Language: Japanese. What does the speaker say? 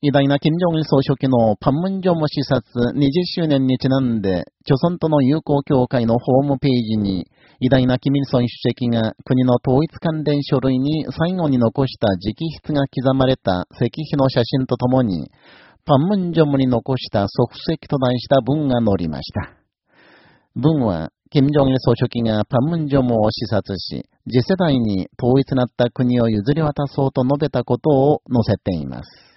偉大な金正恩総書記のパンムンジョム視察20周年にちなんで、著鮮との友好協会のホームページに、偉大なキミルソン主席が国の統一関連書類に最後に残した直筆が刻まれた石碑の写真とともに、パンムンジョムに残した即席と題した文が載りました。文は、金正恩総書記がパンムンジョムを視察し、次世代に統一なった国を譲り渡そうと述べたことを載せています。